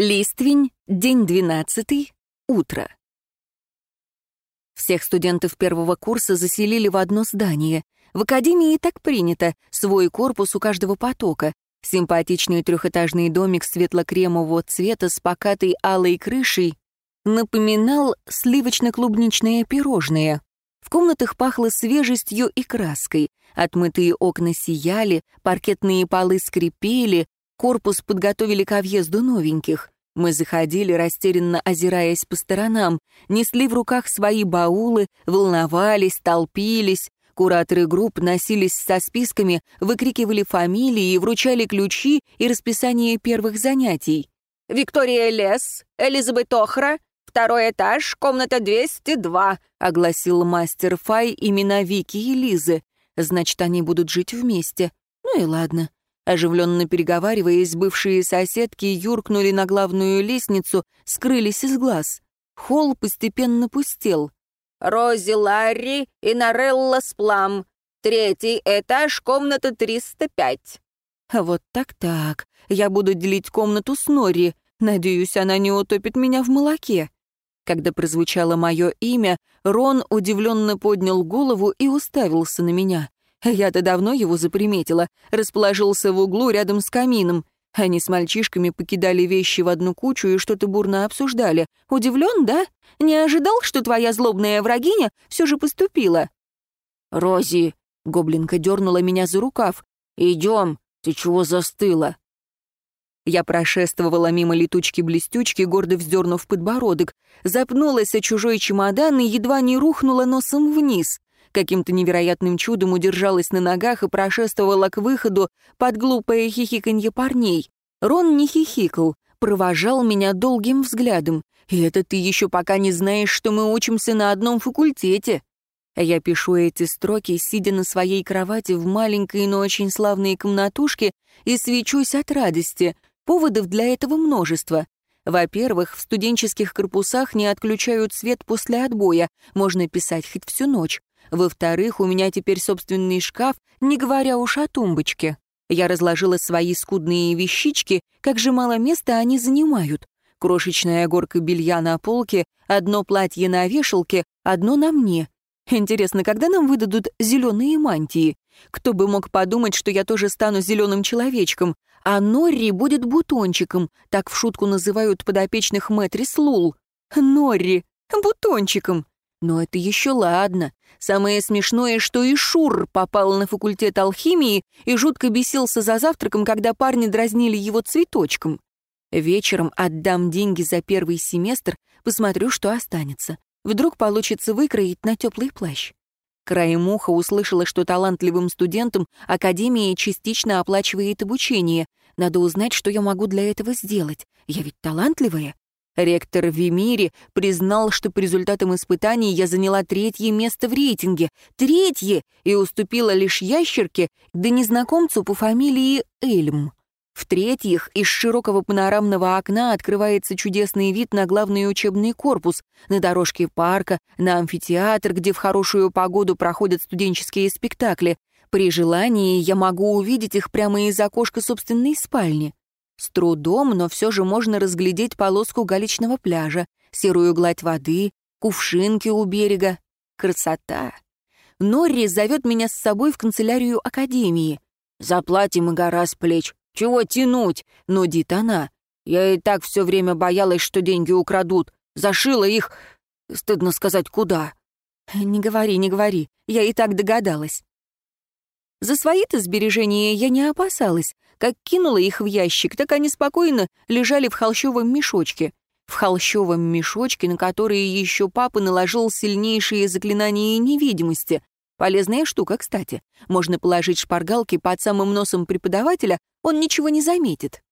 Листвень, день двенадцатый, утро. Всех студентов первого курса заселили в одно здание. В академии так принято, свой корпус у каждого потока. Симпатичный трехэтажный домик светло-кремового цвета с покатой алой крышей напоминал сливочно-клубничное пирожное. В комнатах пахло свежестью и краской. Отмытые окна сияли, паркетные полы скрипели, Корпус подготовили к въезду новеньких. Мы заходили, растерянно озираясь по сторонам, несли в руках свои баулы, волновались, толпились. Кураторы групп носились со списками, выкрикивали фамилии вручали ключи и расписание первых занятий. «Виктория Лес, Элизабет Охра, второй этаж, комната 202», огласил мастер Фай имена Вики и Лизы. Значит, они будут жить вместе. Ну и ладно. Оживленно переговариваясь, бывшие соседки юркнули на главную лестницу, скрылись из глаз. Холл постепенно пустел. «Рози Ларри и Нарелла Сплам. Третий этаж, комната 305». «Вот так-так. Я буду делить комнату с Нори. Надеюсь, она не утопит меня в молоке». Когда прозвучало мое имя, Рон удивленно поднял голову и уставился на меня. Я-то давно его заприметила, расположился в углу рядом с камином. Они с мальчишками покидали вещи в одну кучу и что-то бурно обсуждали. Удивлен, да? Не ожидал, что твоя злобная врагиня все же поступила?» «Рози!» — гоблинка дернула меня за рукав. «Идем, ты чего застыла?» Я прошествовала мимо летучки-блестючки, гордо вздернув подбородок, запнулась о чужой чемодан и едва не рухнула носом вниз каким-то невероятным чудом удержалась на ногах и прошествовала к выходу под глупое хихиканье парней. Рон не хихикал, провожал меня долгим взглядом. И это ты еще пока не знаешь, что мы учимся на одном факультете. Я пишу эти строки, сидя на своей кровати в маленькой, но очень славной комнатушке и свечусь от радости. Поводов для этого множество. Во-первых, в студенческих корпусах не отключают свет после отбоя, можно писать хоть всю ночь. Во-вторых, у меня теперь собственный шкаф, не говоря уж о тумбочке. Я разложила свои скудные вещички, как же мало места они занимают. Крошечная горка белья на полке, одно платье на вешалке, одно на мне. Интересно, когда нам выдадут зеленые мантии? Кто бы мог подумать, что я тоже стану зеленым человечком, а Норри будет бутончиком, так в шутку называют подопечных Мэтрис Лул. Норри, бутончиком. Но это еще ладно. Самое смешное, что и Шур попал на факультет алхимии и жутко бесился за завтраком, когда парни дразнили его цветочком. Вечером отдам деньги за первый семестр, посмотрю, что останется. Вдруг получится выкроить на теплый плащ. Краем уха услышала, что талантливым студентам Академия частично оплачивает обучение. Надо узнать, что я могу для этого сделать. Я ведь талантливая. Ректор Вимири признал, что по результатам испытаний я заняла третье место в рейтинге. Третье! И уступила лишь ящерке, да незнакомцу по фамилии Эльм. В-третьих, из широкого панорамного окна открывается чудесный вид на главный учебный корпус, на дорожке парка, на амфитеатр, где в хорошую погоду проходят студенческие спектакли. При желании я могу увидеть их прямо из окошка собственной спальни. С трудом, но все же можно разглядеть полоску галечного пляжа, серую гладь воды, кувшинки у берега. Красота! Норри зовет меня с собой в канцелярию Академии. «Заплатим и гора с плеч. Чего тянуть?» — нудит она. «Я и так все время боялась, что деньги украдут. Зашила их... Стыдно сказать, куда». «Не говори, не говори. Я и так догадалась». За свои-то сбережения я не опасалась. Как кинула их в ящик, так они спокойно лежали в холщовом мешочке. В холщовом мешочке, на который еще папа наложил сильнейшие заклинания невидимости. Полезная штука, кстати. Можно положить шпаргалки под самым носом преподавателя, он ничего не заметит.